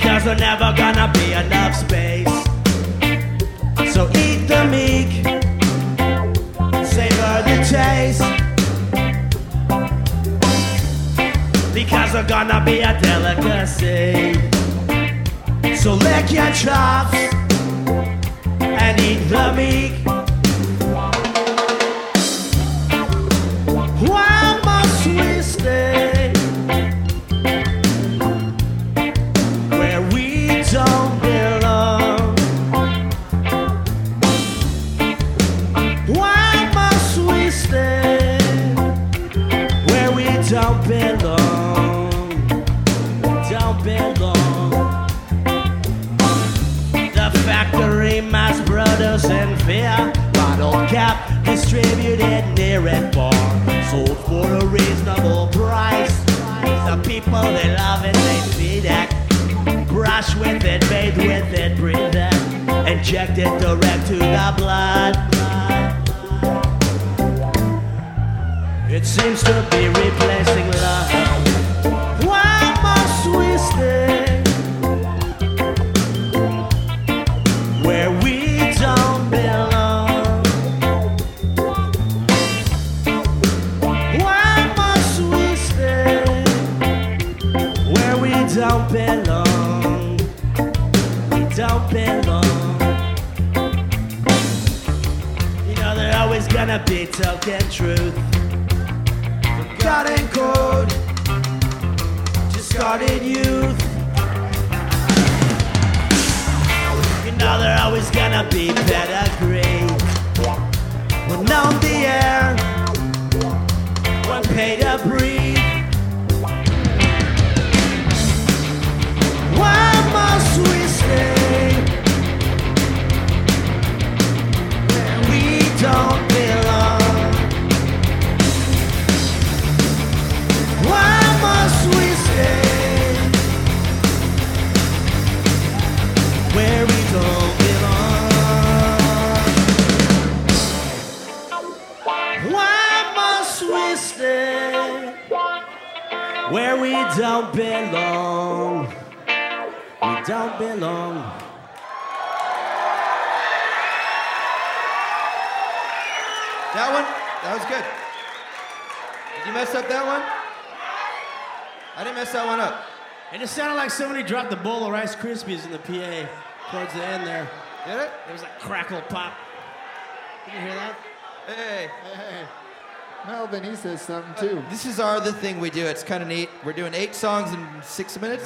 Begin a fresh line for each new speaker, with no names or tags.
there's never gonna be enough space. So eat the meek, savor the taste. Because we're gonna be a delicacy. So lick your chops and eat the meek. Why must we stay where we don't belong? Don't belong. The factory mass fear. Cap distributed near and far. Sold for a reasonable price. The people they love they. Brush with it, bathe with it, breathe it. Inject it direct to the blood. Seems to be replacing love. Why must we stay where we don't belong? Why must we stay where we don't belong? We don't belong. You know there's always gonna be token truth. Forgotten code, discarded youth. You know there's always gonna be pedigree. Where we don't belong? We don't belong.
That one? That was good. Did you mess up that one? I didn't mess that one up.
And it just sounded like somebody dropped a bowl of Rice Krispies in the PA towards the end there.
Did it?
There was a crackle pop. Did you hear that?
Hey. Hey.
Melvin, he says something uh, too.
This is our other thing we do. It's kind of neat. We're doing eight songs in six minutes.